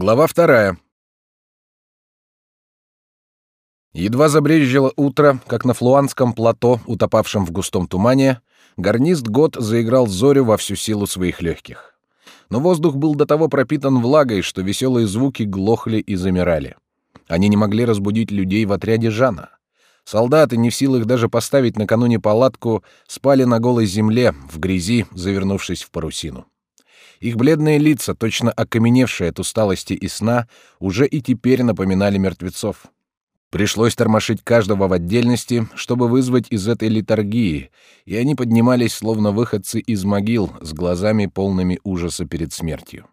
Глава вторая. Едва забрежило утро, как на Флуанском плато, утопавшем в густом тумане, гарнист Год заиграл зорю во всю силу своих легких. Но воздух был до того пропитан влагой, что веселые звуки глохли и замирали. Они не могли разбудить людей в отряде Жана. Солдаты, не в силах даже поставить накануне палатку, спали на голой земле, в грязи, завернувшись в парусину. Их бледные лица, точно окаменевшие от усталости и сна, уже и теперь напоминали мертвецов. Пришлось тормошить каждого в отдельности, чтобы вызвать из этой литургии, и они поднимались, словно выходцы из могил, с глазами полными ужаса перед смертью.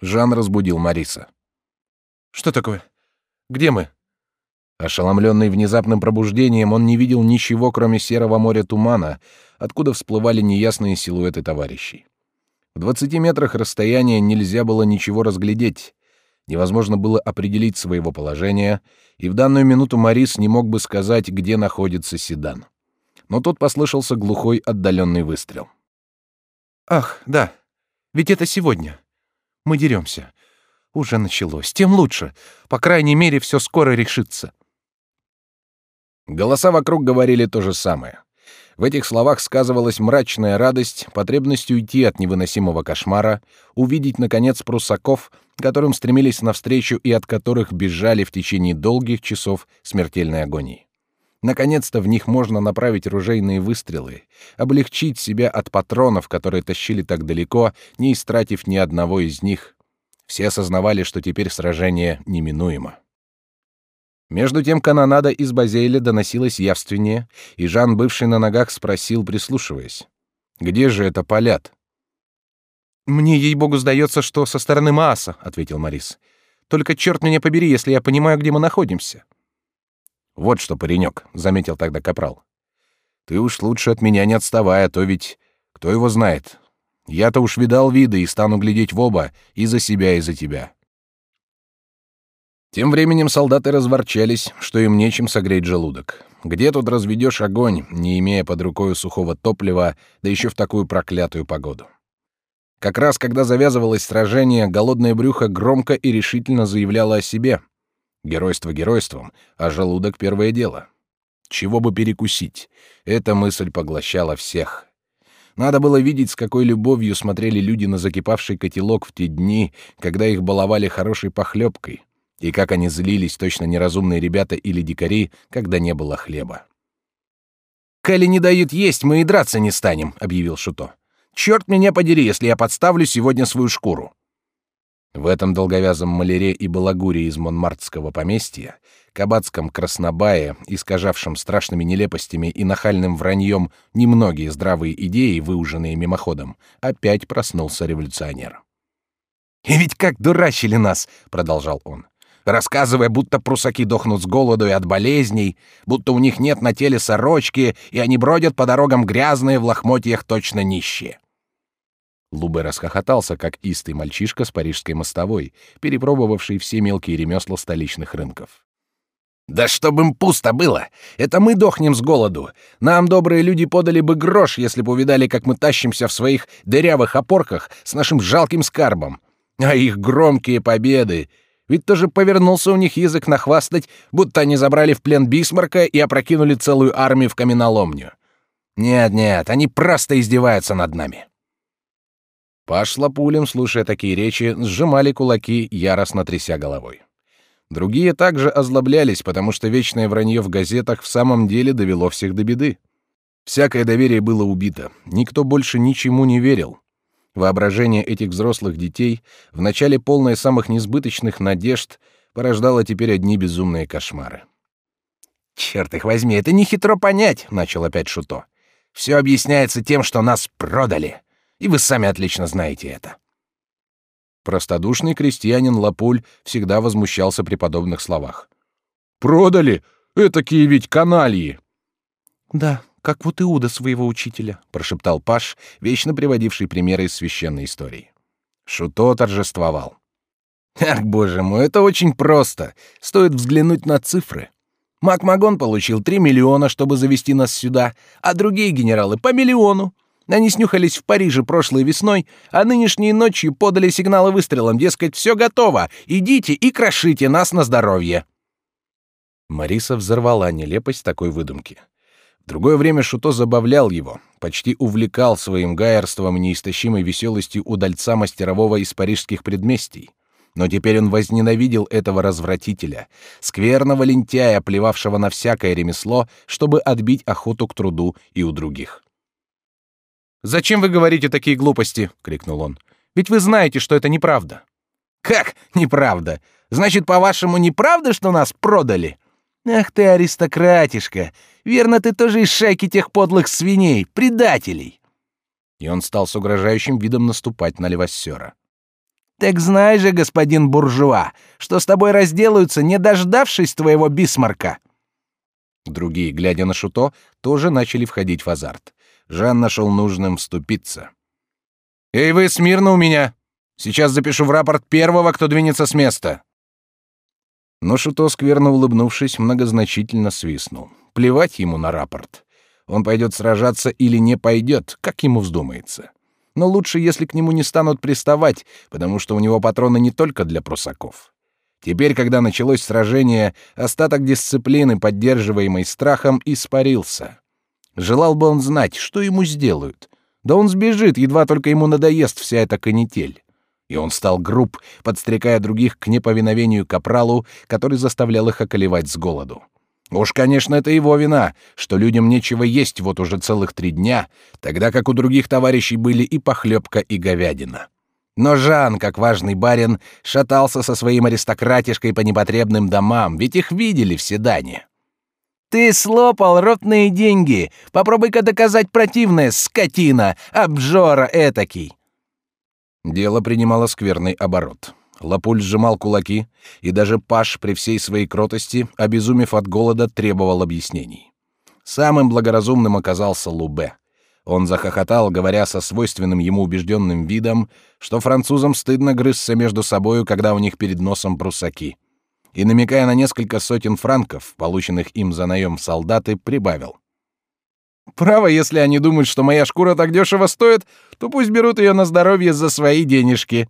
Жан разбудил Мариса. «Что такое? Где мы?» Ошеломленный внезапным пробуждением, он не видел ничего, кроме серого моря тумана, откуда всплывали неясные силуэты товарищей. В двадцати метрах расстояния нельзя было ничего разглядеть. Невозможно было определить своего положения, и в данную минуту Марис не мог бы сказать, где находится седан. Но тут послышался глухой отдаленный выстрел. «Ах, да, ведь это сегодня. Мы деремся. Уже началось. Тем лучше. По крайней мере, все скоро решится». Голоса вокруг говорили то же самое. В этих словах сказывалась мрачная радость, потребность уйти от невыносимого кошмара, увидеть, наконец, прусаков, которым стремились навстречу и от которых бежали в течение долгих часов смертельной агонии. Наконец-то в них можно направить ружейные выстрелы, облегчить себя от патронов, которые тащили так далеко, не истратив ни одного из них. Все осознавали, что теперь сражение неминуемо. Между тем канонада из Базейля доносилась явственнее, и Жан, бывший на ногах, спросил, прислушиваясь. «Где же это полят?» «Мне, ей-богу, сдается, что со стороны Мааса», — ответил Морис. «Только черт меня побери, если я понимаю, где мы находимся». «Вот что, паренек», — заметил тогда Капрал. «Ты уж лучше от меня не отставай, а то ведь кто его знает. Я-то уж видал виды и стану глядеть в оба, и за себя, и за тебя». Тем временем солдаты разворчались, что им нечем согреть желудок. Где тут разведешь огонь, не имея под рукой сухого топлива, да еще в такую проклятую погоду? Как раз когда завязывалось сражение, голодное брюхо громко и решительно заявляло о себе. Геройство геройством, а желудок — первое дело. Чего бы перекусить? Эта мысль поглощала всех. Надо было видеть, с какой любовью смотрели люди на закипавший котелок в те дни, когда их баловали хорошей похлебкой — и как они злились, точно неразумные ребята или дикари, когда не было хлеба. «Коли не дают есть, мы и драться не станем», — объявил Шуто. «Черт меня подери, если я подставлю сегодня свою шкуру». В этом долговязом маляре и балагуре из монмартского поместья, кабацком краснобае, искажавшем страшными нелепостями и нахальным враньем немногие здравые идеи, выуженные мимоходом, опять проснулся революционер. «И ведь как дурачили нас!» — продолжал он рассказывая, будто прусаки дохнут с голоду и от болезней, будто у них нет на теле сорочки, и они бродят по дорогам грязные в лохмотьях точно нищие. Лубе расхохотался, как истый мальчишка с парижской мостовой, перепробовавший все мелкие ремесла столичных рынков. «Да чтобы им пусто было! Это мы дохнем с голоду! Нам добрые люди подали бы грош, если бы увидали, как мы тащимся в своих дырявых опорках с нашим жалким скарбом! А их громкие победы! Ведь тоже повернулся у них язык нахвастать, будто они забрали в плен Бисмарка и опрокинули целую армию в каменоломню. Нет, нет, они просто издеваются над нами. Паш с Лапулем, слушая такие речи, сжимали кулаки, яростно тряся головой. Другие также озлоблялись, потому что вечное вранье в газетах в самом деле довело всех до беды. Всякое доверие было убито, никто больше ничему не верил. Воображение этих взрослых детей, вначале полное самых несбыточных надежд, порождало теперь одни безумные кошмары. «Черт их возьми, это не хитро понять», — начал опять Шуто. «Все объясняется тем, что нас продали, и вы сами отлично знаете это». Простодушный крестьянин Лапуль всегда возмущался при подобных словах. «Продали? Этакие ведь канальи!» «Да, как вот Иуда своего учителя», — прошептал Паш, вечно приводивший примеры из священной истории. Шуто торжествовал. «Ах, боже мой, это очень просто. Стоит взглянуть на цифры. Макмагон получил 3 миллиона, чтобы завести нас сюда, а другие генералы — по миллиону. Они снюхались в Париже прошлой весной, а нынешней ночью подали сигналы выстрелом, дескать, все готово, идите и крошите нас на здоровье». Мариса взорвала нелепость такой выдумки. Другое время Шуто забавлял его, почти увлекал своим гаерством неистощимой веселостью удальца мастерового из парижских предместий. Но теперь он возненавидел этого развратителя, скверного лентяя, плевавшего на всякое ремесло, чтобы отбить охоту к труду и у других. «Зачем вы говорите такие глупости?» — крикнул он. «Ведь вы знаете, что это неправда». «Как неправда? Значит, по-вашему, неправда, что нас продали?» Ах ты аристократишка! Верно, ты тоже из шайки тех подлых свиней, предателей!» И он стал с угрожающим видом наступать на Левассера. «Так знай же, господин буржуа, что с тобой разделаются, не дождавшись твоего бисмарка!» Другие, глядя на Шуто, тоже начали входить в азарт. Жан нашел нужным вступиться. «Эй, вы смирно у меня! Сейчас запишу в рапорт первого, кто двинется с места!» Но Шуто, скверно улыбнувшись, многозначительно свистнул. Плевать ему на рапорт. Он пойдет сражаться или не пойдет, как ему вздумается. Но лучше, если к нему не станут приставать, потому что у него патроны не только для прусаков. Теперь, когда началось сражение, остаток дисциплины, поддерживаемый страхом, испарился. Желал бы он знать, что ему сделают. Да он сбежит, едва только ему надоест вся эта канитель и он стал груб, подстрекая других к неповиновению капралу, который заставлял их околевать с голоду. Уж, конечно, это его вина, что людям нечего есть вот уже целых три дня, тогда как у других товарищей были и похлебка, и говядина. Но Жан, как важный барин, шатался со своим аристократишкой по непотребным домам, ведь их видели в Седане. «Ты слопал ротные деньги! Попробуй-ка доказать противное, скотина, обжора этакий!» Дело принимало скверный оборот. Лапуль сжимал кулаки, и даже Паш при всей своей кротости, обезумев от голода, требовал объяснений. Самым благоразумным оказался Лубе. Он захохотал, говоря со свойственным ему убежденным видом, что французам стыдно грызться между собою, когда у них перед носом прусаки. И, намекая на несколько сотен франков, полученных им за наем солдаты, прибавил. Право, если они думают, что моя шкура так дешево стоит, то пусть берут ее на здоровье за свои денежки».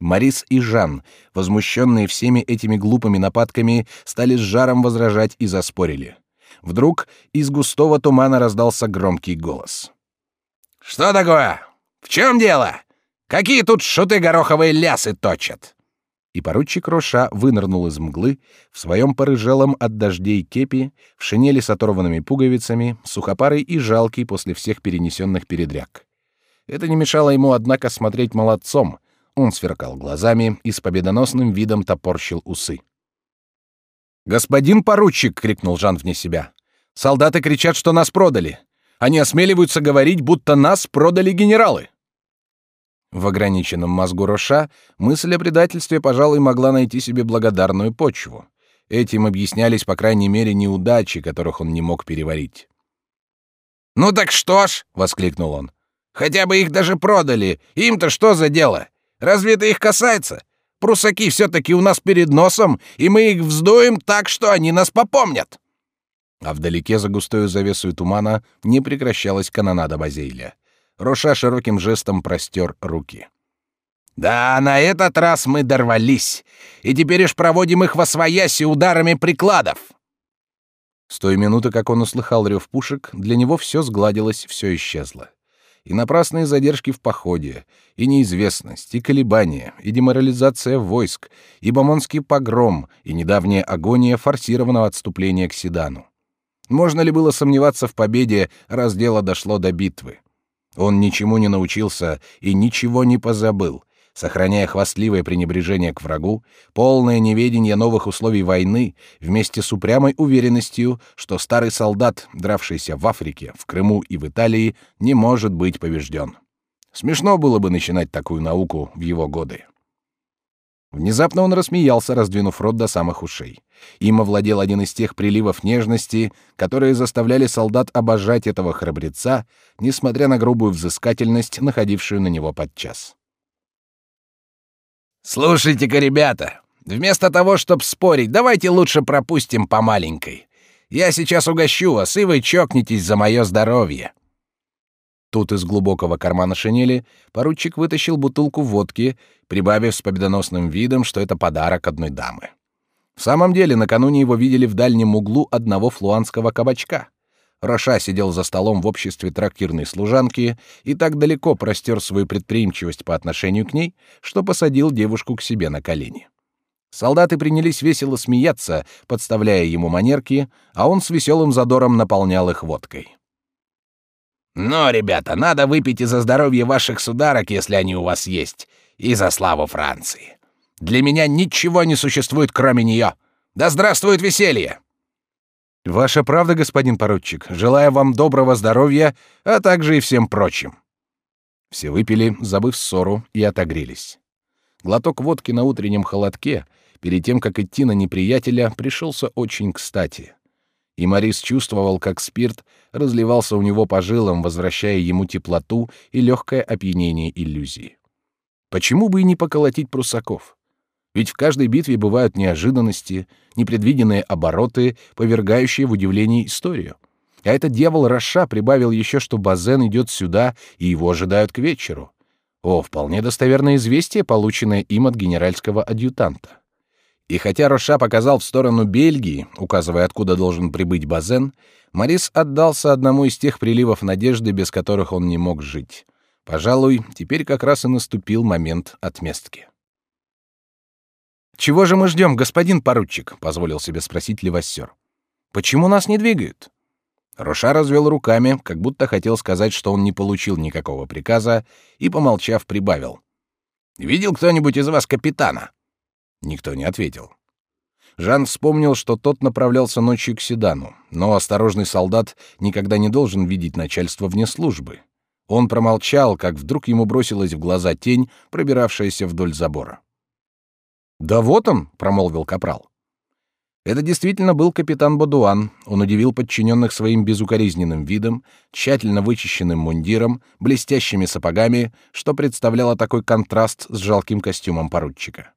Марис и Жан, возмущенные всеми этими глупыми нападками, стали с жаром возражать и заспорили. Вдруг из густого тумана раздался громкий голос. «Что такое? В чем дело? Какие тут шуты гороховые лясы точат?» И поручик Роша вынырнул из мглы в своем порыжелом от дождей кепи, в шинели с оторванными пуговицами, сухопарый и жалкий после всех перенесенных передряг. Это не мешало ему, однако, смотреть молодцом. Он сверкал глазами и с победоносным видом топорщил усы. «Господин поручик!» — крикнул Жан вне себя. «Солдаты кричат, что нас продали. Они осмеливаются говорить, будто нас продали генералы». В ограниченном мозгу Роша мысль о предательстве, пожалуй, могла найти себе благодарную почву. Этим объяснялись, по крайней мере, неудачи, которых он не мог переварить. «Ну так что ж!» — воскликнул он. «Хотя бы их даже продали. Им-то что за дело? Разве это их касается? Прусаки все-таки у нас перед носом, и мы их вздуем так, что они нас попомнят!» А вдалеке за густою завесой тумана не прекращалась канонада Базейля. Роша широким жестом простер руки. «Да, на этот раз мы дорвались, и теперь уж проводим их во свояси ударами прикладов!» С той минуты, как он услыхал рев пушек, для него все сгладилось, все исчезло. И напрасные задержки в походе, и неизвестность, и колебания, и деморализация войск, и бомонский погром, и недавняя агония форсированного отступления к Седану. Можно ли было сомневаться в победе, раз дело дошло до битвы? Он ничему не научился и ничего не позабыл, сохраняя хвастливое пренебрежение к врагу, полное неведение новых условий войны, вместе с упрямой уверенностью, что старый солдат, дравшийся в Африке, в Крыму и в Италии, не может быть побежден. Смешно было бы начинать такую науку в его годы. Внезапно он рассмеялся, раздвинув рот до самых ушей. Им овладел один из тех приливов нежности, которые заставляли солдат обожать этого храбреца, несмотря на грубую взыскательность, находившую на него подчас. «Слушайте-ка, ребята, вместо того, чтобы спорить, давайте лучше пропустим по маленькой. Я сейчас угощу вас, и вы чокнетесь за мое здоровье». Тут из глубокого кармана шинели поручик вытащил бутылку водки, прибавив с победоносным видом, что это подарок одной дамы. В самом деле, накануне его видели в дальнем углу одного флуанского кабачка. Роша сидел за столом в обществе трактирной служанки и так далеко простер свою предприимчивость по отношению к ней, что посадил девушку к себе на колени. Солдаты принялись весело смеяться, подставляя ему манерки, а он с веселым задором наполнял их водкой. Но, ребята, надо выпить и за здоровье ваших сударок, если они у вас есть, и за славу Франции. Для меня ничего не существует, кроме нее. Да здравствует веселье!» «Ваша правда, господин поручик. Желаю вам доброго здоровья, а также и всем прочим». Все выпили, забыв ссору, и отогрелись. Глоток водки на утреннем холодке, перед тем, как идти на неприятеля, пришелся очень кстати и Морис чувствовал, как спирт разливался у него по жилам, возвращая ему теплоту и легкое опьянение иллюзии. Почему бы и не поколотить прусаков? Ведь в каждой битве бывают неожиданности, непредвиденные обороты, повергающие в удивление историю. А этот дьявол Раша прибавил еще, что Базен идет сюда, и его ожидают к вечеру. О, вполне достоверное известие, полученное им от генеральского адъютанта. И хотя Роша показал в сторону Бельгии, указывая, откуда должен прибыть Базен, Морис отдался одному из тех приливов надежды, без которых он не мог жить. Пожалуй, теперь как раз и наступил момент отместки. «Чего же мы ждем, господин поручик?» — позволил себе спросить Левассер. «Почему нас не двигают?» Роша развел руками, как будто хотел сказать, что он не получил никакого приказа, и, помолчав, прибавил. «Видел кто-нибудь из вас капитана?» Никто не ответил. Жан вспомнил, что тот направлялся ночью к седану, но осторожный солдат никогда не должен видеть начальство вне службы. Он промолчал, как вдруг ему бросилась в глаза тень, пробиравшаяся вдоль забора. «Да вот он», — промолвил капрал. Это действительно был капитан Бодуан. Он удивил подчиненных своим безукоризненным видом, тщательно вычищенным мундиром, блестящими сапогами, что представляло такой контраст с жалким костюмом поручика.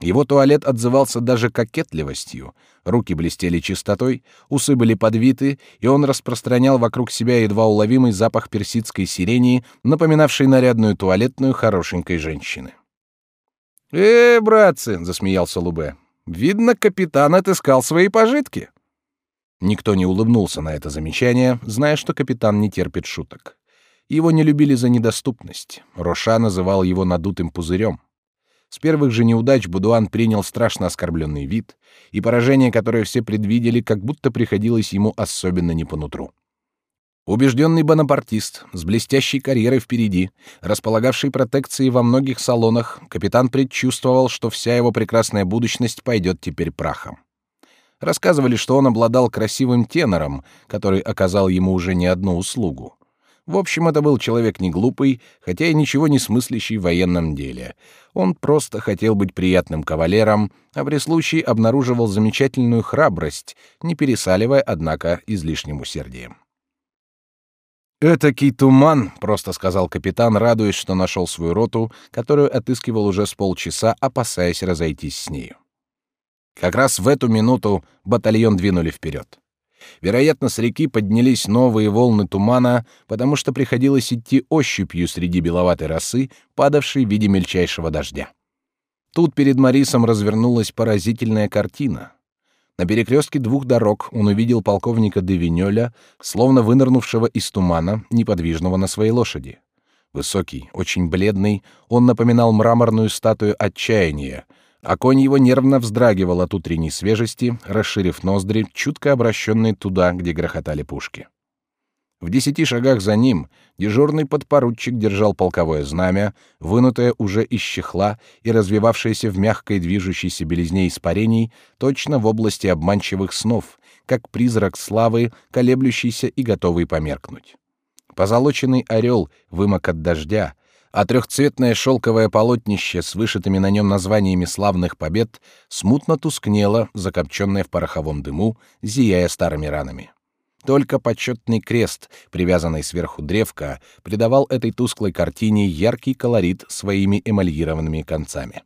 Его туалет отзывался даже кокетливостью. Руки блестели чистотой, усы были подвиты, и он распространял вокруг себя едва уловимый запах персидской сирени, напоминавший нарядную туалетную хорошенькой женщины. «Э, братцы!» — засмеялся Лубе. «Видно, капитан отыскал свои пожитки». Никто не улыбнулся на это замечание, зная, что капитан не терпит шуток. Его не любили за недоступность. Роша называл его надутым пузырем. С первых же неудач Будуан принял страшно оскорбленный вид, и поражение, которое все предвидели, как будто приходилось ему особенно не по нутру. Убежденный бонапартист, с блестящей карьерой впереди, располагавший протекцией во многих салонах, капитан предчувствовал, что вся его прекрасная будущность пойдет теперь прахом. Рассказывали, что он обладал красивым тенором, который оказал ему уже не одну услугу. В общем, это был человек не глупый, хотя и ничего не смыслящий в военном деле. Он просто хотел быть приятным кавалером, а при случае обнаруживал замечательную храбрость, не пересаливая, однако, излишним усердием. «Этакий туман», — просто сказал капитан, радуясь, что нашел свою роту, которую отыскивал уже с полчаса, опасаясь разойтись с нею. Как раз в эту минуту батальон двинули вперед. Вероятно, с реки поднялись новые волны тумана, потому что приходилось идти ощупью среди беловатой росы, падавшей в виде мельчайшего дождя. Тут перед Марисом развернулась поразительная картина. На перекрестке двух дорог он увидел полковника де Винёля, словно вынырнувшего из тумана, неподвижного на своей лошади. Высокий, очень бледный, он напоминал мраморную статую отчаяния, а конь его нервно вздрагивал от утренней свежести, расширив ноздри, чутко обращенные туда, где грохотали пушки. В десяти шагах за ним дежурный подпоручик держал полковое знамя, вынутое уже из чехла и развивавшееся в мягкой движущейся белизне испарений, точно в области обманчивых снов, как призрак славы, колеблющийся и готовый померкнуть. Позолоченный орел вымок от дождя, а трехцветное шелковое полотнище с вышитыми на нем названиями славных побед смутно тускнело, закопченное в пороховом дыму, зияя старыми ранами. Только почетный крест, привязанный сверху древка, придавал этой тусклой картине яркий колорит своими эмальированными концами.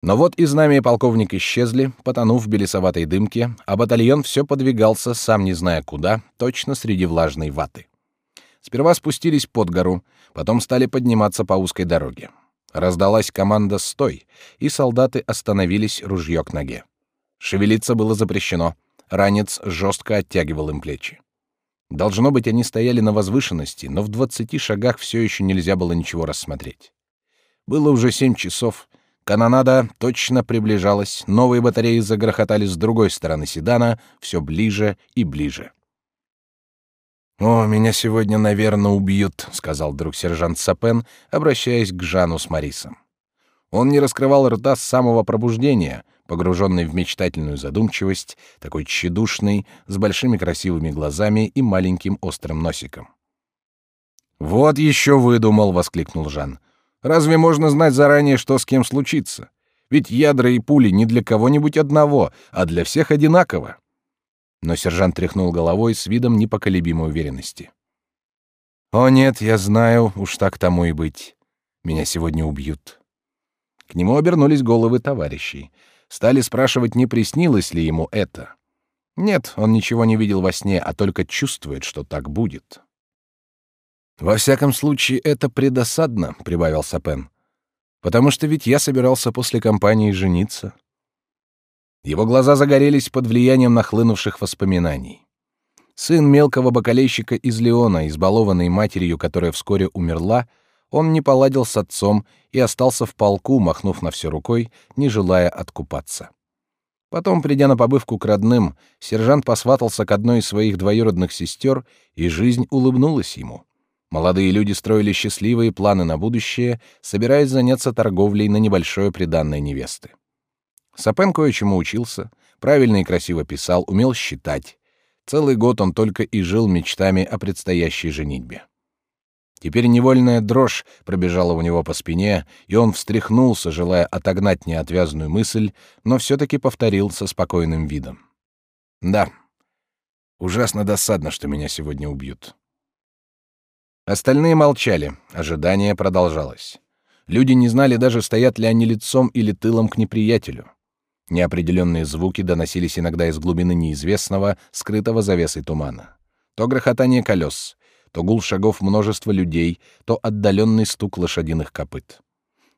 Но вот и знамя полковник исчезли, потонув в белесоватой дымке, а батальон все подвигался, сам не зная куда, точно среди влажной ваты. Сперва спустились под гору, потом стали подниматься по узкой дороге. Раздалась команда «Стой!», и солдаты остановились ружье к ноге. Шевелиться было запрещено. Ранец жестко оттягивал им плечи. Должно быть, они стояли на возвышенности, но в двадцати шагах все еще нельзя было ничего рассмотреть. Было уже семь часов. Канонада точно приближалась, новые батареи загрохотали с другой стороны седана, все ближе и ближе. «О, меня сегодня, наверное, убьют», — сказал друг сержант Сапен, обращаясь к Жану с Марисом. Он не раскрывал рта с самого пробуждения, погруженный в мечтательную задумчивость, такой тщедушный, с большими красивыми глазами и маленьким острым носиком. «Вот еще выдумал!» — воскликнул Жан. «Разве можно знать заранее, что с кем случится? Ведь ядра и пули не для кого-нибудь одного, а для всех одинаково но сержант тряхнул головой с видом непоколебимой уверенности. «О нет, я знаю, уж так тому и быть. Меня сегодня убьют». К нему обернулись головы товарищей. Стали спрашивать, не приснилось ли ему это. Нет, он ничего не видел во сне, а только чувствует, что так будет. «Во всяком случае, это предосадно», — прибавил Сапен. «Потому что ведь я собирался после кампании жениться». Его глаза загорелись под влиянием нахлынувших воспоминаний. Сын мелкого бакалейщика из Леона, избалованный матерью, которая вскоре умерла, он не поладил с отцом и остался в полку, махнув на все рукой, не желая откупаться. Потом, придя на побывку к родным, сержант посватался к одной из своих двоюродных сестер, и жизнь улыбнулась ему. Молодые люди строили счастливые планы на будущее, собираясь заняться торговлей на небольшое приданное невесты. Сапен кое-чему учился, правильно и красиво писал, умел считать. Целый год он только и жил мечтами о предстоящей женитьбе. Теперь невольная дрожь пробежала у него по спине, и он встряхнулся, желая отогнать неотвязную мысль, но все-таки повторил со спокойным видом. «Да, ужасно досадно, что меня сегодня убьют». Остальные молчали, ожидание продолжалось. Люди не знали даже, стоят ли они лицом или тылом к неприятелю. Неопределенные звуки доносились иногда из глубины неизвестного, скрытого завесой тумана. То грохотание колес, то гул шагов множества людей, то отдаленный стук лошадиных копыт.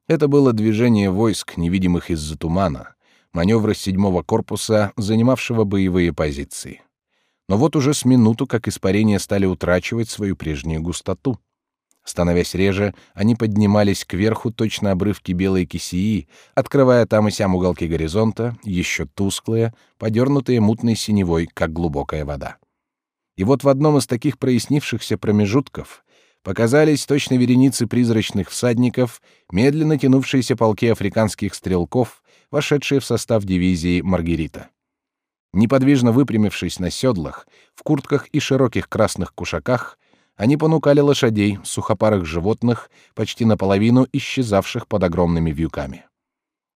Это было движение войск, невидимых из-за тумана, маневры седьмого корпуса, занимавшего боевые позиции. Но вот уже с минуту, как испарения стали утрачивать свою прежнюю густоту. Становясь реже, они поднимались кверху точно обрывки белой кисеи, открывая там и сям уголки горизонта, еще тусклые, подернутые мутной синевой, как глубокая вода. И вот в одном из таких прояснившихся промежутков показались точно вереницы призрачных всадников, медленно тянувшиеся полки африканских стрелков, вошедшие в состав дивизии Маргарита. Неподвижно выпрямившись на седлах, в куртках и широких красных кушаках, они понукали лошадей, сухопарых животных, почти наполовину исчезавших под огромными вьюками.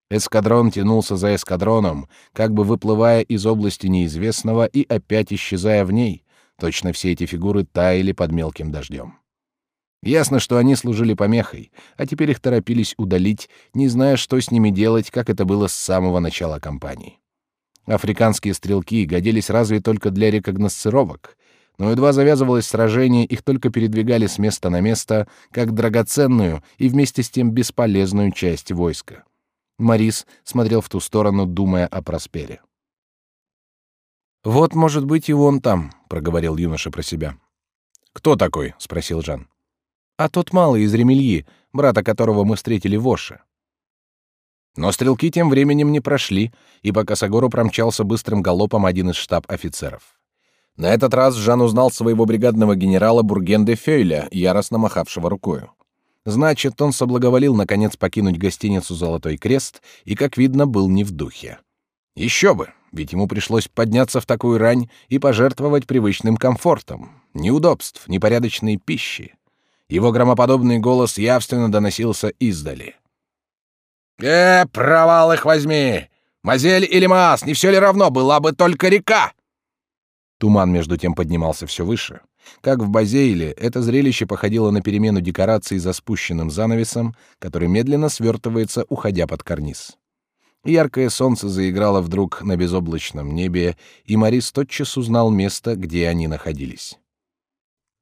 Эскадрон тянулся за эскадроном, как бы выплывая из области неизвестного и опять исчезая в ней. Точно все эти фигуры таяли под мелким дождем. Ясно, что они служили помехой, а теперь их торопились удалить, не зная, что с ними делать, как это было с самого начала кампании. Африканские стрелки годились разве только для рекогносцировок, но едва завязывалось сражение, их только передвигали с места на место, как драгоценную и вместе с тем бесполезную часть войска. Морис смотрел в ту сторону, думая о Проспере. «Вот, может быть, и вон там», — проговорил юноша про себя. «Кто такой?» — спросил Жан. «А тот малый из Ремельи, брата которого мы встретили в Оше». Но стрелки тем временем не прошли, и по Косогору промчался быстрым галопом один из штаб-офицеров. На этот раз Жан узнал своего бригадного генерала Бургенде Фейля, яростно махавшего рукою. Значит, он соблаговолил наконец покинуть гостиницу «Золотой крест» и, как видно, был не в духе. Еще бы, ведь ему пришлось подняться в такую рань и пожертвовать привычным комфортом. Неудобств, непорядочной пищи. Его громоподобный голос явственно доносился издали. «Э, провал их возьми! Мазель или Маас, не все ли равно, была бы только река!» Туман между тем поднимался все выше. Как в Базейле, это зрелище походило на перемену декораций за спущенным занавесом, который медленно свертывается, уходя под карниз. Яркое солнце заиграло вдруг на безоблачном небе, и Морис тотчас узнал место, где они находились.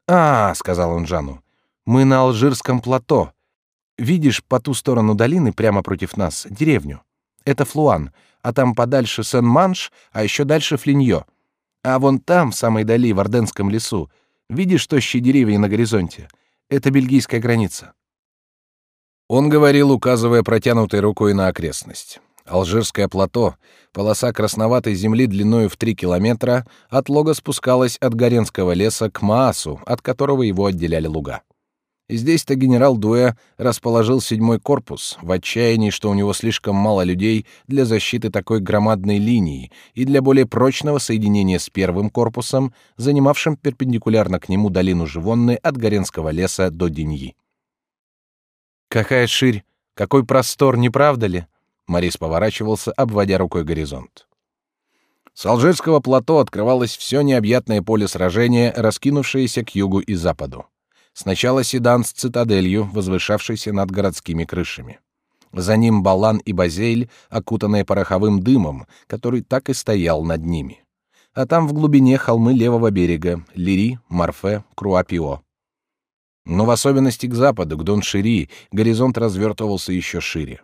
«А, — сказал он Жану, — мы на Алжирском плато. Видишь, по ту сторону долины, прямо против нас, деревню. Это Флуан, а там подальше Сен-Манш, а еще дальше Флиньо. А вон там, в самой дали, в Орденском лесу, видишь тощие деревья на горизонте? Это бельгийская граница». Он говорил, указывая протянутой рукой на окрестность. Алжирское плато, полоса красноватой земли длиною в три километра, от лога спускалась от Горенского леса к Маасу, от которого его отделяли луга. Здесь-то генерал Дуэ расположил седьмой корпус, в отчаянии, что у него слишком мало людей для защиты такой громадной линии и для более прочного соединения с первым корпусом, занимавшим перпендикулярно к нему долину Живонны от Горенского леса до Деньи. «Какая ширь! Какой простор, не правда ли?» Морис поворачивался, обводя рукой горизонт. С Алжирского плато открывалось все необъятное поле сражения, раскинувшееся к югу и западу. Сначала Седан с цитаделью, возвышавшейся над городскими крышами. За ним Балан и Базель, окутанные пороховым дымом, который так и стоял над ними. А там в глубине холмы левого берега — Лири, Марфе, Круапио. Но в особенности к западу, к Дон-Шири, горизонт развертывался еще шире.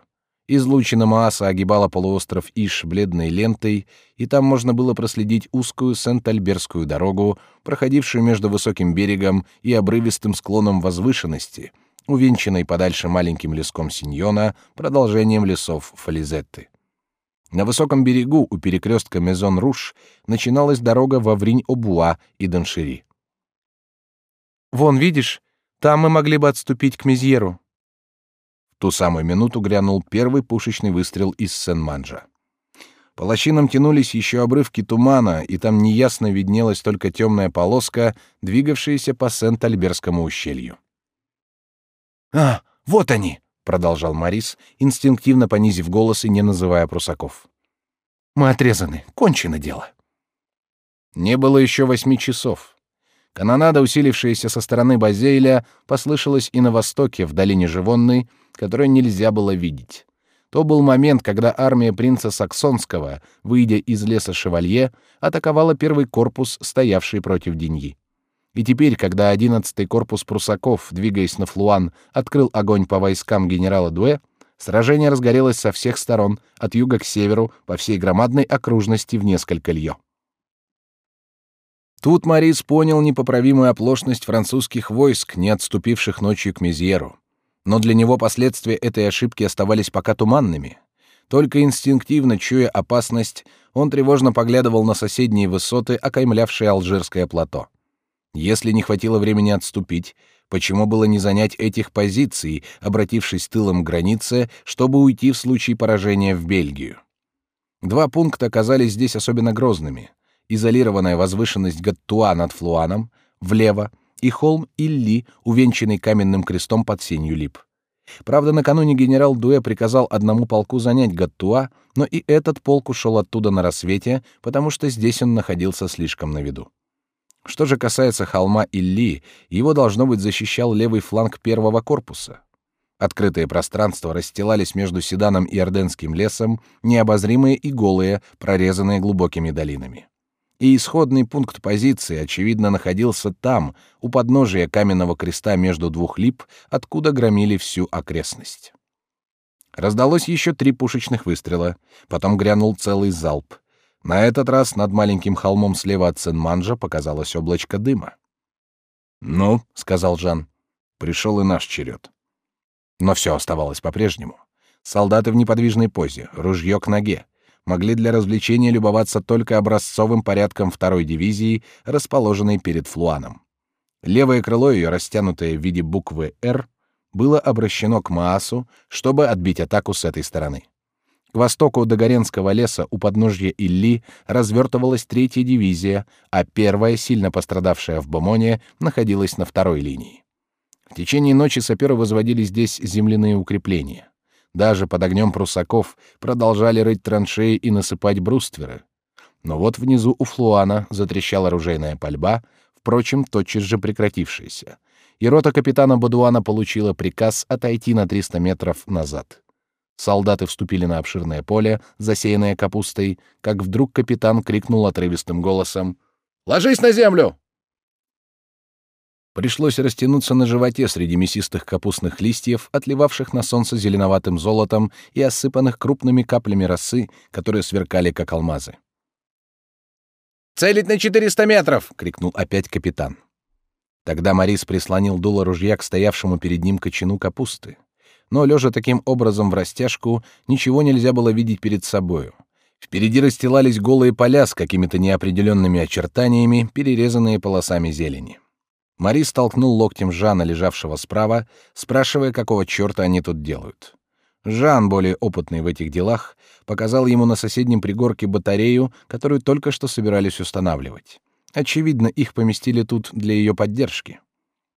Излучина Мааса огибала полуостров Иш бледной лентой, и там можно было проследить узкую Сент-Альберскую дорогу, проходившую между высоким берегом и обрывистым склоном возвышенности, увенчанной подальше маленьким леском Синьона, продолжением лесов Фализетты. На высоком берегу у перекрестка Мезон-Руш начиналась дорога во Вринь-Обуа и Доншири. «Вон, видишь, там мы могли бы отступить к Мезьеру. Ту самую минуту грянул первый пушечный выстрел из Сен-Манджа. По лощинам тянулись еще обрывки тумана, и там неясно виднелась только темная полоска, двигавшаяся по Сент-Альберскому ущелью. «А, вот они!» — продолжал Морис, инстинктивно понизив голос и не называя прусаков. «Мы отрезаны. Кончено дело». Не было еще восьми часов. Канонада, усилившаяся со стороны Базейля, послышалась и на востоке, в долине Живонной, которую нельзя было видеть. То был момент, когда армия принца Саксонского, выйдя из леса Шевалье, атаковала первый корпус, стоявший против Деньи. И теперь, когда одиннадцатый корпус прусаков, двигаясь на Флуан, открыл огонь по войскам генерала Дуэ, сражение разгорелось со всех сторон, от юга к северу, по всей громадной окружности в несколько льё. Тут Морис понял непоправимую оплошность французских войск, не отступивших ночью к Мезьеру. Но для него последствия этой ошибки оставались пока туманными. Только инстинктивно чуя опасность, он тревожно поглядывал на соседние высоты, окаймлявшие Алжирское плато. Если не хватило времени отступить, почему было не занять этих позиций, обратившись тылом к границе, чтобы уйти в случае поражения в Бельгию? Два пункта оказались здесь особенно грозными изолированная возвышенность Гаттуа над Флуаном, влево, и холм Илли, увенчанный каменным крестом под сенью лип. Правда, накануне генерал Дуэ приказал одному полку занять Гаттуа, но и этот полк ушел оттуда на рассвете, потому что здесь он находился слишком на виду. Что же касается холма Илли, его, должно быть, защищал левый фланг первого корпуса. Открытые пространства расстилались между Седаном и Орденским лесом, необозримые и голые, прорезанные глубокими долинами и исходный пункт позиции, очевидно, находился там, у подножия каменного креста между двух лип, откуда громили всю окрестность. Раздалось еще три пушечных выстрела, потом грянул целый залп. На этот раз над маленьким холмом слева от Сен-Манжа показалось облачко дыма. «Ну», — сказал Жан, — «пришел и наш черед». Но все оставалось по-прежнему. Солдаты в неподвижной позе, ружье к ноге, могли для развлечения любоваться только образцовым порядком второй дивизии, расположенной перед Флуаном. Левое крыло ее, растянутое в виде буквы «Р», было обращено к Маасу, чтобы отбить атаку с этой стороны. К востоку до Горенского леса у подножья Илли развертывалась третья дивизия, а первая, сильно пострадавшая в Бомоне, находилась на второй линии. В течение ночи саперы возводили здесь земляные укрепления даже под огнем прусаков, продолжали рыть траншеи и насыпать брустверы. Но вот внизу у Флуана затрещала оружейная пальба, впрочем, тотчас же прекратившаяся, и рота капитана Бадуана получила приказ отойти на 300 метров назад. Солдаты вступили на обширное поле, засеянное капустой, как вдруг капитан крикнул отрывистым голосом «Ложись на землю!» Пришлось растянуться на животе среди мясистых капустных листьев, отливавших на солнце зеленоватым золотом и осыпанных крупными каплями росы, которые сверкали как алмазы. «Целить на 400 метров!» — крикнул опять капитан. Тогда Морис прислонил дуло ружья к стоявшему перед ним кочану капусты. Но, лежа таким образом в растяжку, ничего нельзя было видеть перед собою. Впереди расстилались голые поля с какими-то неопределенными очертаниями, перерезанные полосами зелени. Морис толкнул локтем Жана, лежавшего справа, спрашивая, какого черта они тут делают. Жан, более опытный в этих делах, показал ему на соседнем пригорке батарею, которую только что собирались устанавливать. Очевидно, их поместили тут для ее поддержки.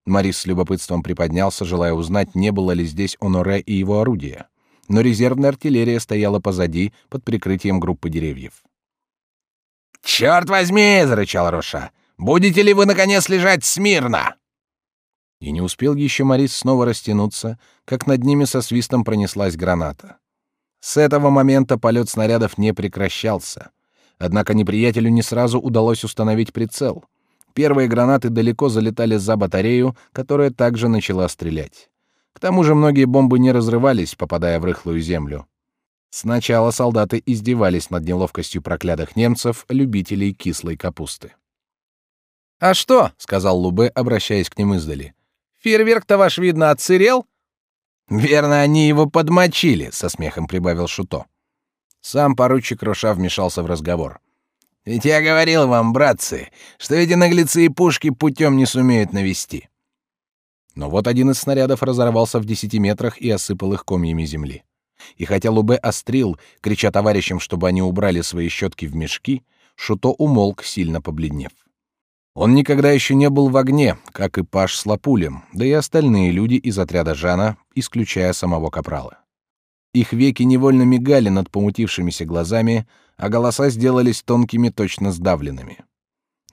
Марис с любопытством приподнялся, желая узнать, не было ли здесь Оноре и его орудия. Но резервная артиллерия стояла позади, под прикрытием группы деревьев. «Черт возьми!» — зарычал Роша. «Будете ли вы, наконец, лежать смирно?» И не успел еще Марис снова растянуться, как над ними со свистом пронеслась граната. С этого момента полет снарядов не прекращался. Однако неприятелю не сразу удалось установить прицел. Первые гранаты далеко залетали за батарею, которая также начала стрелять. К тому же многие бомбы не разрывались, попадая в рыхлую землю. Сначала солдаты издевались над неловкостью проклятых немцев, любителей кислой капусты. «А что?» — сказал Лубе, обращаясь к ним издали. «Фейерверк-то ваш, видно, отсырел?» «Верно, они его подмочили», — со смехом прибавил Шуто. Сам поручик Роша вмешался в разговор. «Ведь я говорил вам, братцы, что эти наглецы и пушки путем не сумеют навести». Но вот один из снарядов разорвался в десяти метрах и осыпал их комьями земли. И хотя Лубе острил, крича товарищам, чтобы они убрали свои щетки в мешки, Шуто умолк, сильно побледнев. Он никогда еще не был в огне, как и Паш с Лапулем, да и остальные люди из отряда Жана, исключая самого Капрала. Их веки невольно мигали над помутившимися глазами, а голоса сделались тонкими, точно сдавленными.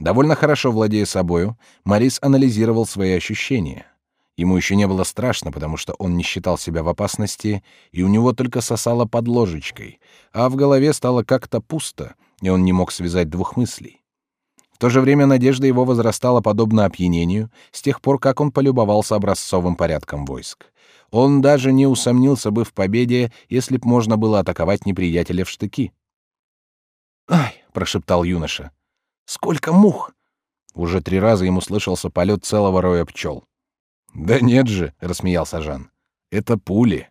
Довольно хорошо владея собою, Марис анализировал свои ощущения. Ему еще не было страшно, потому что он не считал себя в опасности, и у него только сосало под ложечкой, а в голове стало как-то пусто, и он не мог связать двух мыслей. В то же время надежда его возрастала подобно опьянению с тех пор, как он полюбовался образцовым порядком войск. Он даже не усомнился бы в победе, если б можно было атаковать неприятеля в штыки. «Ай!» — прошептал юноша. «Сколько мух!» Уже три раза ему слышался полет целого роя пчел. «Да нет же!» — рассмеялся Жан. «Это пули!»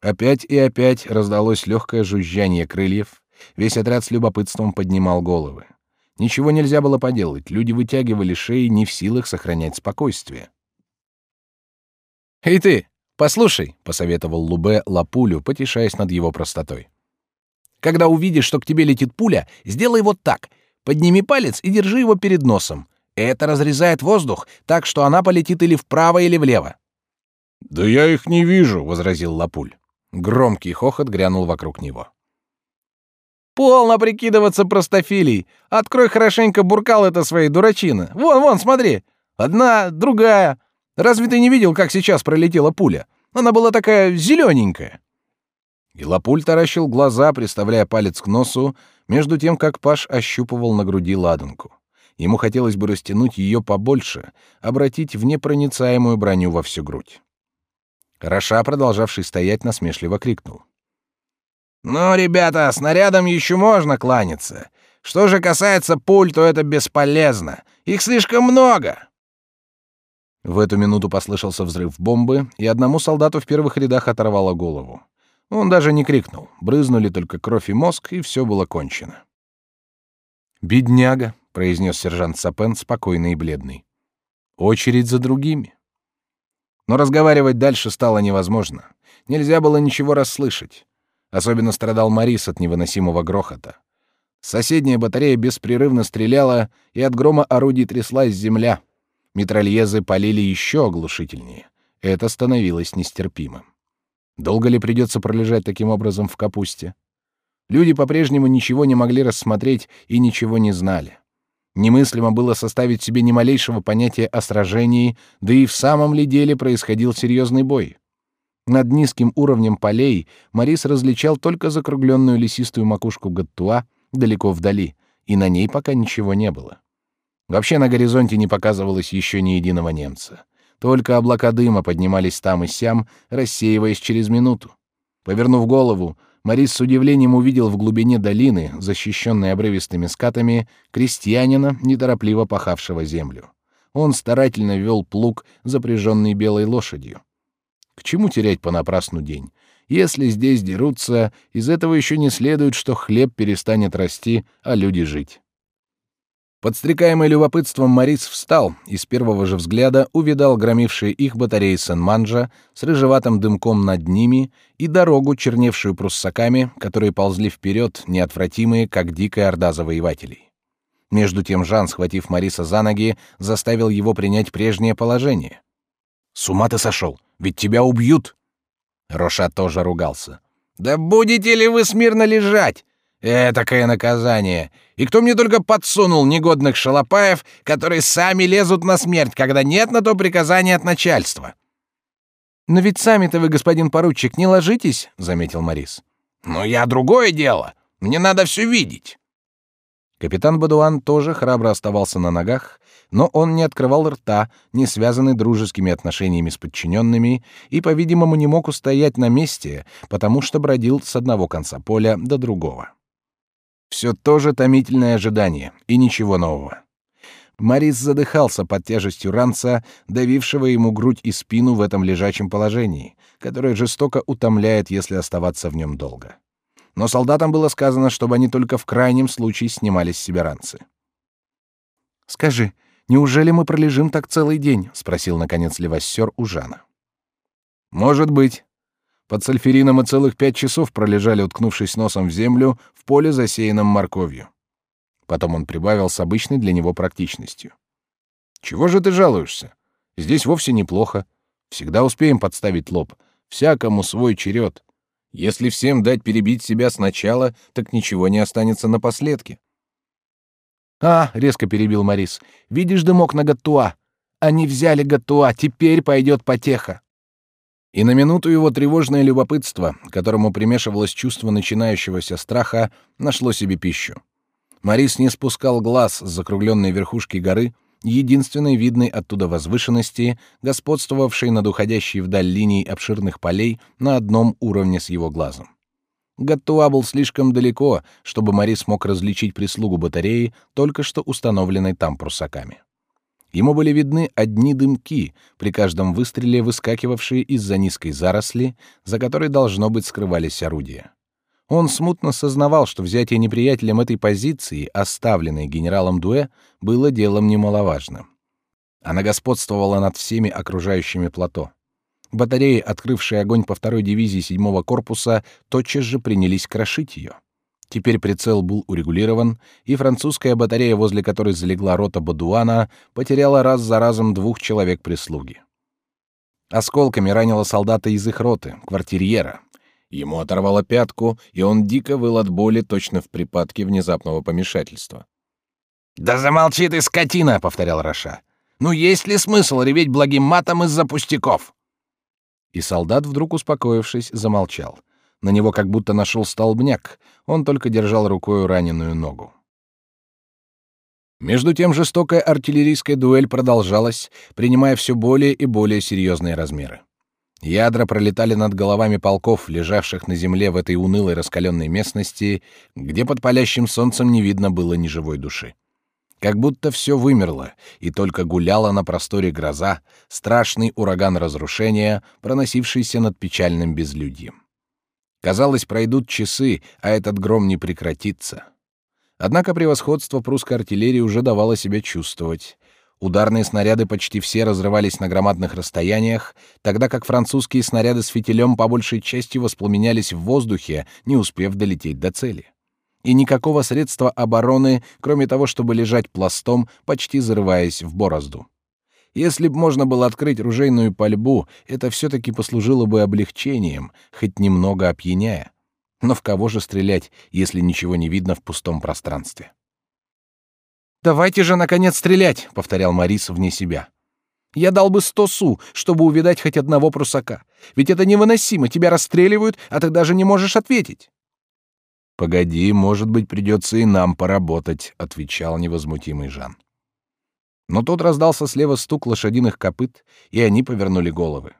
Опять и опять раздалось легкое жужжание крыльев. Весь отряд с любопытством поднимал головы. Ничего нельзя было поделать, люди вытягивали шеи, не в силах сохранять спокойствие. «Эй ты, послушай», — посоветовал Лубе Лапулю, потешаясь над его простотой. «Когда увидишь, что к тебе летит пуля, сделай вот так. Подними палец и держи его перед носом. Это разрезает воздух, так что она полетит или вправо, или влево». «Да я их не вижу», — возразил Лапуль. Громкий хохот грянул вокруг него. Полно прикидываться простофилей. Открой хорошенько буркал это своей дурачины. Вон, вон, смотри. Одна, другая. Разве ты не видел, как сейчас пролетела пуля? Она была такая зелененькая. И Лапуль таращил глаза, приставляя палец к носу, между тем, как Паш ощупывал на груди ладанку. Ему хотелось бы растянуть ее побольше, обратить в непроницаемую броню во всю грудь. Раша, продолжавший стоять, насмешливо крикнул. «Ну, ребята, снарядом еще можно кланяться. Что же касается пуль, то это бесполезно. Их слишком много». В эту минуту послышался взрыв бомбы, и одному солдату в первых рядах оторвало голову. Он даже не крикнул, брызнули только кровь и мозг, и все было кончено. «Бедняга», — произнес сержант Сапен, спокойный и бледный. «Очередь за другими». Но разговаривать дальше стало невозможно. Нельзя было ничего расслышать. Особенно страдал Марис от невыносимого грохота. Соседняя батарея беспрерывно стреляла, и от грома орудий тряслась земля. Митральезы полили еще оглушительнее. Это становилось нестерпимым. Долго ли придется пролежать таким образом в капусте? Люди по-прежнему ничего не могли рассмотреть и ничего не знали. Немыслимо было составить себе ни малейшего понятия о сражении, да и в самом ли деле происходил серьезный бой. Над низким уровнем полей Марис различал только закругленную лесистую макушку Гаттуа далеко вдали, и на ней пока ничего не было. Вообще на горизонте не показывалось еще ни единого немца. Только облака дыма поднимались там и сям, рассеиваясь через минуту. Повернув голову, Морис с удивлением увидел в глубине долины, защищенной обрывистыми скатами, крестьянина, неторопливо пахавшего землю. Он старательно вел плуг, запряженный белой лошадью. К чему терять понапрасну день? Если здесь дерутся, из этого еще не следует, что хлеб перестанет расти, а люди жить. Подстрекаемый любопытством Морис встал и с первого же взгляда увидал громившие их батареи Сен-Манджа с рыжеватым дымком над ними и дорогу, черневшую пруссаками, которые ползли вперед, неотвратимые, как дикая орда завоевателей. Между тем Жан, схватив Мариса за ноги, заставил его принять прежнее положение. «С ума ты сошел! Ведь тебя убьют!» Роша тоже ругался. «Да будете ли вы смирно лежать? Этакое наказание! И кто мне только подсунул негодных шалопаев, которые сами лезут на смерть, когда нет на то приказания от начальства?» «Но ведь сами-то вы, господин поручик, не ложитесь», — заметил Морис. «Но я другое дело. Мне надо все видеть». Капитан Бадуан тоже храбро оставался на ногах, но он не открывал рта, не связанный дружескими отношениями с подчиненными, и, по-видимому, не мог устоять на месте, потому что бродил с одного конца поля до другого. Все то же томительное ожидание, и ничего нового. Марис задыхался под тяжестью ранца, давившего ему грудь и спину в этом лежачем положении, которое жестоко утомляет, если оставаться в нем долго. Но солдатам было сказано, чтобы они только в крайнем случае снимали с себя ранцы. «Скажи, неужели мы пролежим так целый день?» — спросил, наконец, Левассер у Жана. «Может быть. Под Сальферином мы целых пять часов пролежали, уткнувшись носом в землю, в поле, засеянном морковью. Потом он прибавил с обычной для него практичностью. «Чего же ты жалуешься? Здесь вовсе неплохо. Всегда успеем подставить лоб. Всякому свой черед. Если всем дать перебить себя сначала, так ничего не останется напоследке». «А», — резко перебил Морис, — «видишь дымок на Гаттуа? Они взяли Гаттуа, теперь пойдет потеха». И на минуту его тревожное любопытство, которому примешивалось чувство начинающегося страха, нашло себе пищу. Морис не спускал глаз с закругленной верхушки горы, единственной видной оттуда возвышенности, господствовавшей над уходящей вдаль линией обширных полей на одном уровне с его глазом. Гаттуа был слишком далеко, чтобы Морис мог различить прислугу батареи, только что установленной там прусаками. Ему были видны одни дымки, при каждом выстреле выскакивавшие из-за низкой заросли, за которой, должно быть, скрывались орудия. Он смутно сознавал, что взятие неприятелем этой позиции, оставленной генералом Дуэ, было делом немаловажным. Она господствовала над всеми окружающими плато. Батареи, открывшие огонь по второй дивизии седьмого корпуса, тотчас же принялись крошить ее. Теперь прицел был урегулирован, и французская батарея, возле которой залегла рота Бадуана, потеряла раз за разом двух человек прислуги. Осколками ранило солдата из их роты, квартирьера. Ему оторвало пятку, и он дико выл от боли точно в припадке внезапного помешательства. «Да замолчи ты, скотина!» — повторял Раша. «Ну есть ли смысл реветь благим матом из-за пустяков?» И солдат, вдруг успокоившись, замолчал. На него как будто нашел столбняк, он только держал рукой раненую ногу. Между тем жестокая артиллерийская дуэль продолжалась, принимая все более и более серьезные размеры. Ядра пролетали над головами полков, лежавших на земле в этой унылой раскаленной местности, где под палящим солнцем не видно было ни живой души. Как будто все вымерло, и только гуляла на просторе гроза, страшный ураган разрушения, проносившийся над печальным безлюдьем. Казалось, пройдут часы, а этот гром не прекратится. Однако превосходство прусской артиллерии уже давало себя чувствовать. Ударные снаряды почти все разрывались на громадных расстояниях, тогда как французские снаряды с фитилем по большей части воспламенялись в воздухе, не успев долететь до цели. И никакого средства обороны, кроме того, чтобы лежать пластом, почти зарываясь в борозду. Если б можно было открыть ружейную пальбу, это все-таки послужило бы облегчением, хоть немного опьяняя. Но в кого же стрелять, если ничего не видно в пустом пространстве? «Давайте же, наконец, стрелять!» — повторял Марис вне себя. «Я дал бы сто су, чтобы увидать хоть одного прусака. Ведь это невыносимо, тебя расстреливают, а ты даже не можешь ответить». «Погоди, может быть, придется и нам поработать», — отвечал невозмутимый Жан. Но тут раздался слева стук лошадиных копыт, и они повернули головы.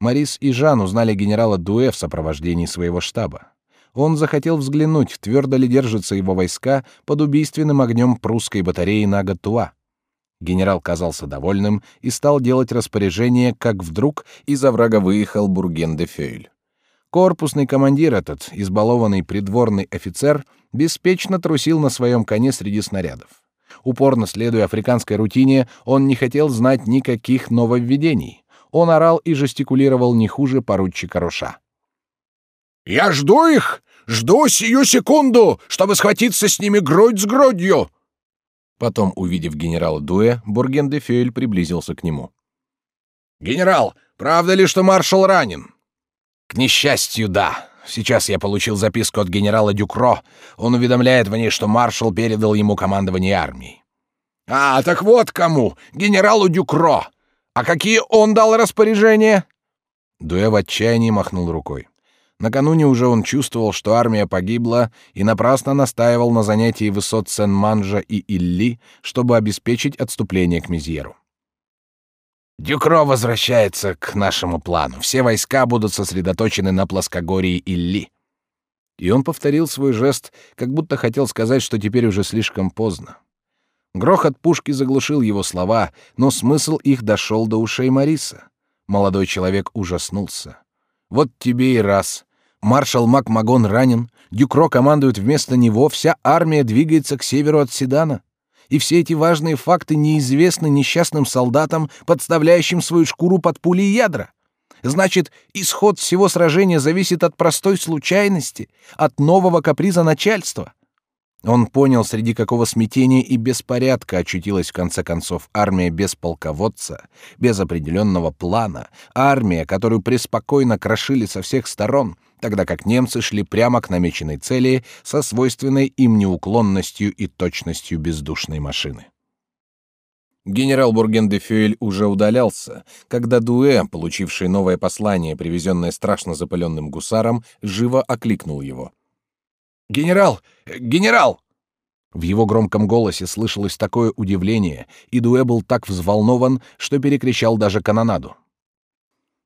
Марис и Жан узнали генерала Дуэ в сопровождении своего штаба. Он захотел взглянуть, твердо ли держатся его войска под убийственным огнем прусской батареи на Гатуа. Генерал казался довольным и стал делать распоряжение, как вдруг из оврага выехал Бурген де Фейль. Корпусный командир этот, избалованный придворный офицер, беспечно трусил на своем коне среди снарядов. Упорно следуя африканской рутине, он не хотел знать никаких нововведений. Он орал и жестикулировал не хуже поручика Роша. «Я жду их! Жду сию секунду, чтобы схватиться с ними грудь с грудью!» Потом, увидев генерала Дуэ, Бурген де Фюэль приблизился к нему. «Генерал, правда ли, что маршал ранен?» «К несчастью, да. Сейчас я получил записку от генерала Дюкро. Он уведомляет в ней, что маршал передал ему командование армией». «А, так вот кому! Генералу Дюкро! А какие он дал распоряжения?» Дуэ в отчаянии махнул рукой. Накануне уже он чувствовал, что армия погибла, и напрасно настаивал на занятии высот Сен-Манжа и Илли, чтобы обеспечить отступление к Мизьеру. «Дюкро возвращается к нашему плану. Все войска будут сосредоточены на плоскогорье Илли». И он повторил свой жест, как будто хотел сказать, что теперь уже слишком поздно. Грохот пушки заглушил его слова, но смысл их дошел до ушей Мариса. Молодой человек ужаснулся. Вот тебе и раз. Маршал Макмагон ранен, Дюкро командует вместо него, вся армия двигается к северу от Седана. И все эти важные факты неизвестны несчастным солдатам, подставляющим свою шкуру под пули и ядра. Значит, исход всего сражения зависит от простой случайности, от нового каприза начальства. Он понял, среди какого смятения и беспорядка очутилась в конце концов армия без полководца, без определенного плана, армия, которую преспокойно крошили со всех сторон, тогда как немцы шли прямо к намеченной цели со свойственной им неуклонностью и точностью бездушной машины. Генерал Бурген де Фюэль уже удалялся, когда Дуэ, получивший новое послание, привезенное страшно запыленным гусаром, живо окликнул его. «Генерал! Генерал!» В его громком голосе слышалось такое удивление, и Дуэ был так взволнован, что перекричал даже канонаду.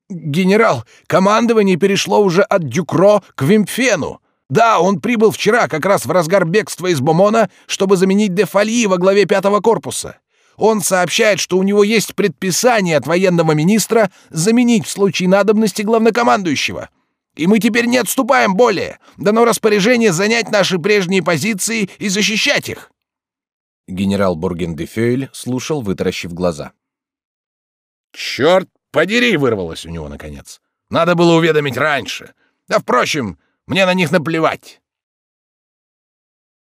«Генерал, командование перешло уже от Дюкро к Вимфену. Да, он прибыл вчера, как раз в разгар бегства из Бомона, чтобы заменить Дефальи во главе пятого корпуса. Он сообщает, что у него есть предписание от военного министра заменить в случае надобности главнокомандующего. И мы теперь не отступаем более. Дано распоряжение занять наши прежние позиции и защищать их. Генерал Бурген де Фёйль слушал, вытаращив глаза. Черт подери, вырвалось у него наконец. Надо было уведомить раньше. Да впрочем, мне на них наплевать.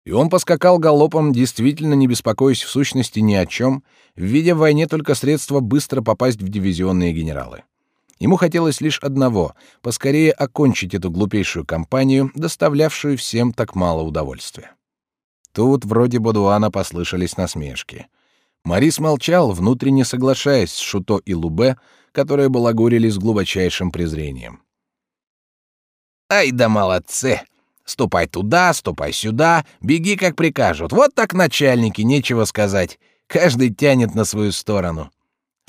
И он поскакал галопом, действительно не беспокоясь в сущности ни о чем, видя в войне только средства быстро попасть в дивизионные генералы. Ему хотелось лишь одного — поскорее окончить эту глупейшую кампанию, доставлявшую всем так мало удовольствия. Тут вроде Бодуана послышались насмешки. Марис молчал, внутренне соглашаясь с Шуто и Лубе, которые балагурили с глубочайшим презрением. «Ай да молодцы! Ступай туда, ступай сюда, беги, как прикажут. Вот так начальники, нечего сказать. Каждый тянет на свою сторону.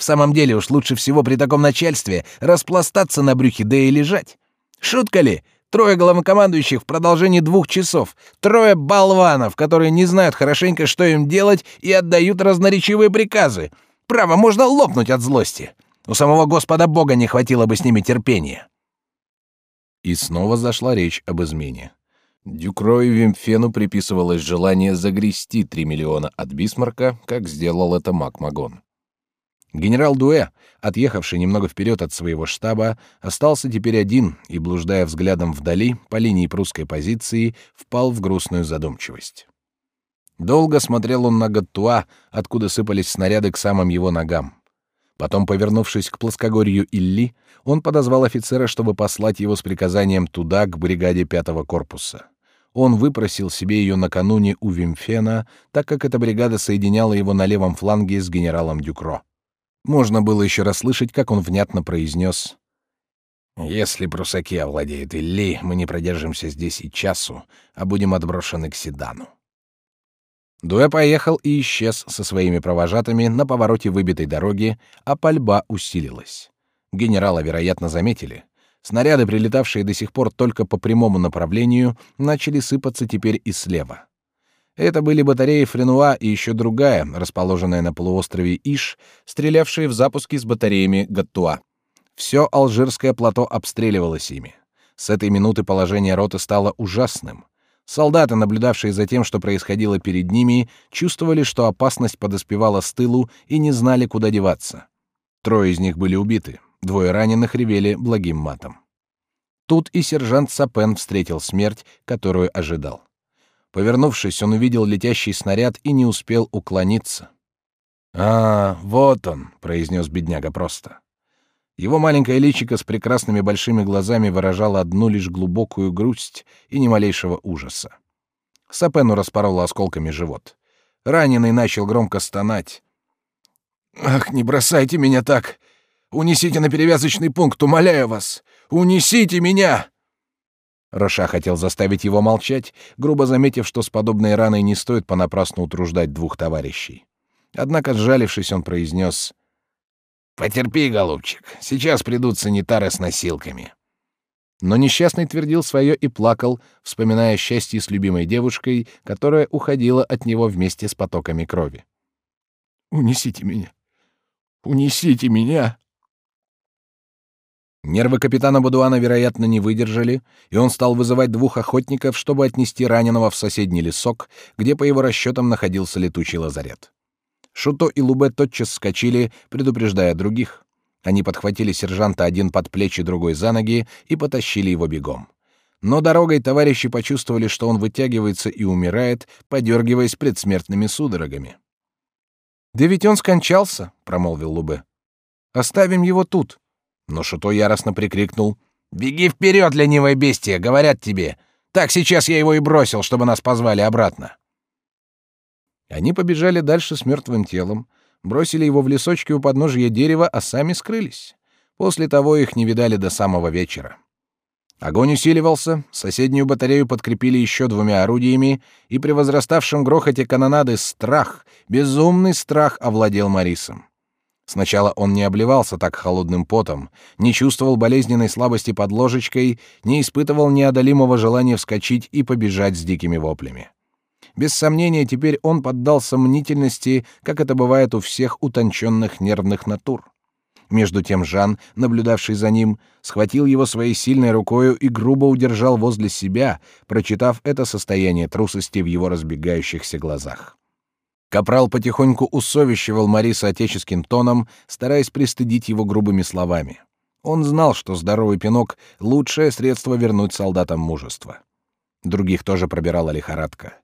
В самом деле уж лучше всего при таком начальстве распластаться на брюхе, да и лежать. Шутка ли? Трое главнокомандующих в продолжении двух часов. Трое болванов, которые не знают хорошенько, что им делать, и отдают разноречивые приказы. Право, можно лопнуть от злости. У самого Господа Бога не хватило бы с ними терпения. И снова зашла речь об измене. Дюкро и Вимфену приписывалось желание загрести три миллиона от Бисмарка, как сделал это Макмагон. Генерал Дуэ, отъехавший немного вперед от своего штаба, остался теперь один и, блуждая взглядом вдали по линии прусской позиции, впал в грустную задумчивость. Долго смотрел он на Гаттуа, откуда сыпались снаряды к самым его ногам. Потом, повернувшись к плоскогорью Илли, он подозвал офицера, чтобы послать его с приказанием туда, к бригаде пятого корпуса. Он выпросил себе ее накануне у Вимфена, так как эта бригада соединяла его на левом фланге с генералом Дюкро. Можно было еще расслышать, как он внятно произнес «Если прусаки овладеют Илли, мы не продержимся здесь и часу, а будем отброшены к Седану». Дуэ поехал и исчез со своими провожатыми на повороте выбитой дороги, а пальба усилилась. Генерала, вероятно, заметили. Снаряды, прилетавшие до сих пор только по прямому направлению, начали сыпаться теперь и слева. Это были батареи Френуа и еще другая, расположенная на полуострове Иш, стрелявшие в запуске с батареями Гаттуа. Все алжирское плато обстреливалось ими. С этой минуты положение роты стало ужасным. Солдаты, наблюдавшие за тем, что происходило перед ними, чувствовали, что опасность подоспевала с тылу и не знали, куда деваться. Трое из них были убиты, двое раненых ревели благим матом. Тут и сержант Сапен встретил смерть, которую ожидал. Повернувшись, он увидел летящий снаряд и не успел уклониться. «А, вот он», — произнес бедняга просто. Его маленькое личико с прекрасными большими глазами выражало одну лишь глубокую грусть и ни малейшего ужаса. Сапену распороло осколками живот. Раненый начал громко стонать. «Ах, не бросайте меня так! Унесите на перевязочный пункт, умоляю вас! Унесите меня!» Роша хотел заставить его молчать, грубо заметив, что с подобной раной не стоит понапрасну утруждать двух товарищей. Однако, сжалившись, он произнес Потерпи, голубчик, сейчас придут санитары с носилками. Но несчастный твердил свое и плакал, вспоминая счастье с любимой девушкой, которая уходила от него вместе с потоками крови. Унесите меня. Унесите меня. Нервы капитана Бадуана, вероятно, не выдержали, и он стал вызывать двух охотников, чтобы отнести раненого в соседний лесок, где, по его расчетам, находился летучий лазарет. Шуто и Лубе тотчас вскочили, предупреждая других. Они подхватили сержанта один под плечи, другой за ноги и потащили его бегом. Но дорогой товарищи почувствовали, что он вытягивается и умирает, подергиваясь предсмертными судорогами. «Да ведь он скончался», — промолвил Лубе. «Оставим его тут». Но Шуто яростно прикрикнул. «Беги вперед, ленивое бестия, говорят тебе. Так сейчас я его и бросил, чтобы нас позвали обратно». Они побежали дальше с мертвым телом, бросили его в лесочке у подножия дерева, а сами скрылись. После того их не видали до самого вечера. Огонь усиливался, соседнюю батарею подкрепили еще двумя орудиями, и при возраставшем грохоте канонады страх, безумный страх овладел Марисом. Сначала он не обливался так холодным потом, не чувствовал болезненной слабости под ложечкой, не испытывал неодолимого желания вскочить и побежать с дикими воплями. Без сомнения, теперь он поддался мнительности, как это бывает у всех утонченных нервных натур. Между тем Жан, наблюдавший за ним, схватил его своей сильной рукою и грубо удержал возле себя, прочитав это состояние трусости в его разбегающихся глазах. Капрал потихоньку усовещивал Мариса отеческим тоном, стараясь пристыдить его грубыми словами. Он знал, что здоровый пинок — лучшее средство вернуть солдатам мужество. Других тоже пробирала лихорадка.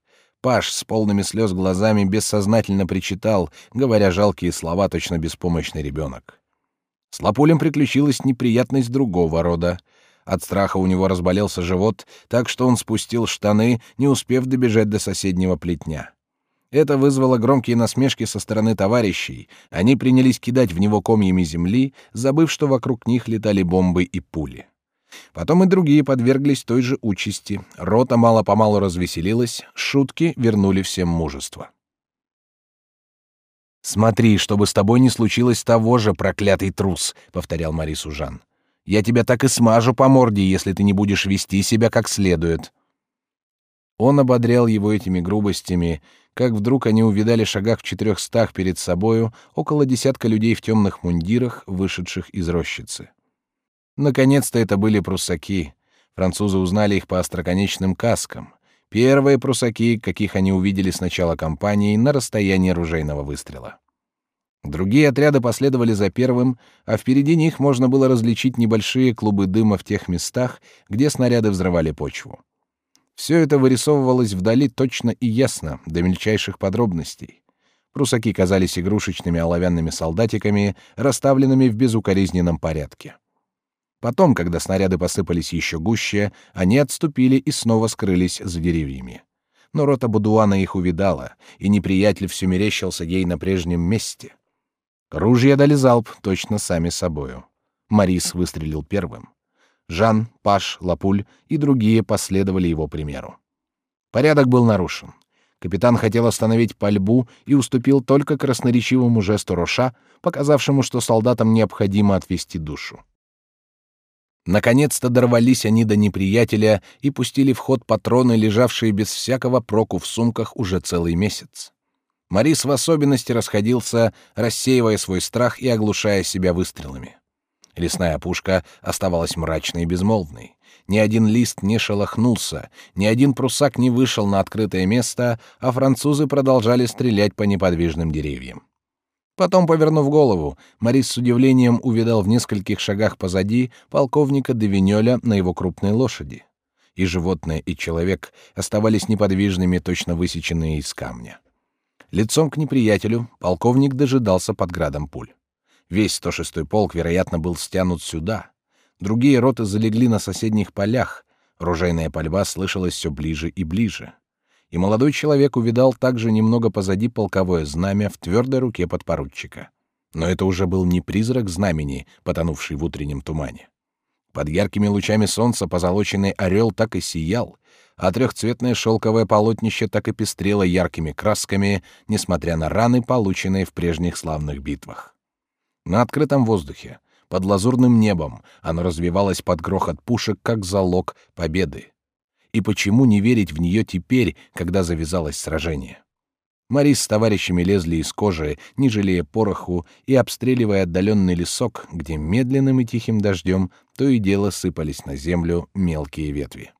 Паш с полными слез глазами бессознательно причитал, говоря жалкие слова, точно беспомощный ребенок. С Лапулем приключилась неприятность другого рода. От страха у него разболелся живот, так что он спустил штаны, не успев добежать до соседнего плетня. Это вызвало громкие насмешки со стороны товарищей. Они принялись кидать в него комьями земли, забыв, что вокруг них летали бомбы и пули. Потом и другие подверглись той же участи. Рота мало-помалу развеселилась, шутки вернули всем мужество. «Смотри, чтобы с тобой не случилось того же, проклятый трус», — повторял Марису Жан. «Я тебя так и смажу по морде, если ты не будешь вести себя как следует». Он ободрял его этими грубостями, как вдруг они увидали шагах в четырехстах перед собою около десятка людей в темных мундирах, вышедших из рощицы. Наконец-то это были прусаки. Французы узнали их по остроконечным каскам. Первые прусаки, каких они увидели с начала кампании на расстоянии ружейного выстрела. Другие отряды последовали за первым, а впереди них можно было различить небольшие клубы дыма в тех местах, где снаряды взрывали почву. Все это вырисовывалось вдали точно и ясно, до мельчайших подробностей. Прусаки казались игрушечными оловянными солдатиками, расставленными в безукоризненном порядке. Потом, когда снаряды посыпались еще гуще, они отступили и снова скрылись за деревьями. Но рота Будуана их увидала, и неприятель все мерещился ей на прежнем месте. Ружья дали залп точно сами собою. Марис выстрелил первым. Жан, Паш, Лапуль и другие последовали его примеру. Порядок был нарушен. Капитан хотел остановить пальбу и уступил только красноречивому жесту Роша, показавшему, что солдатам необходимо отвести душу. Наконец-то дорвались они до неприятеля и пустили в ход патроны, лежавшие без всякого проку в сумках уже целый месяц. Марис в особенности расходился, рассеивая свой страх и оглушая себя выстрелами. Лесная опушка оставалась мрачной и безмолвной. Ни один лист не шелохнулся, ни один прусак не вышел на открытое место, а французы продолжали стрелять по неподвижным деревьям. Потом, повернув голову, Морис с удивлением увидал в нескольких шагах позади полковника Девинёля на его крупной лошади. И животное, и человек оставались неподвижными, точно высеченные из камня. Лицом к неприятелю полковник дожидался под градом пуль. Весь 106-й полк, вероятно, был стянут сюда. Другие роты залегли на соседних полях. Ружейная пальба слышалась все ближе и ближе. И молодой человек увидал также немного позади полковое знамя в твердой руке подпоручика. Но это уже был не призрак знамени, потонувший в утреннем тумане. Под яркими лучами солнца позолоченный орел так и сиял, а трехцветное шелковое полотнище так и пестрело яркими красками, несмотря на раны, полученные в прежних славных битвах. На открытом воздухе, под лазурным небом, оно развивалось под грохот пушек, как залог победы. И почему не верить в нее теперь, когда завязалось сражение? Марис с товарищами лезли из кожи, не жалея пороху, и обстреливая отдаленный лесок, где медленным и тихим дождем то и дело сыпались на землю мелкие ветви.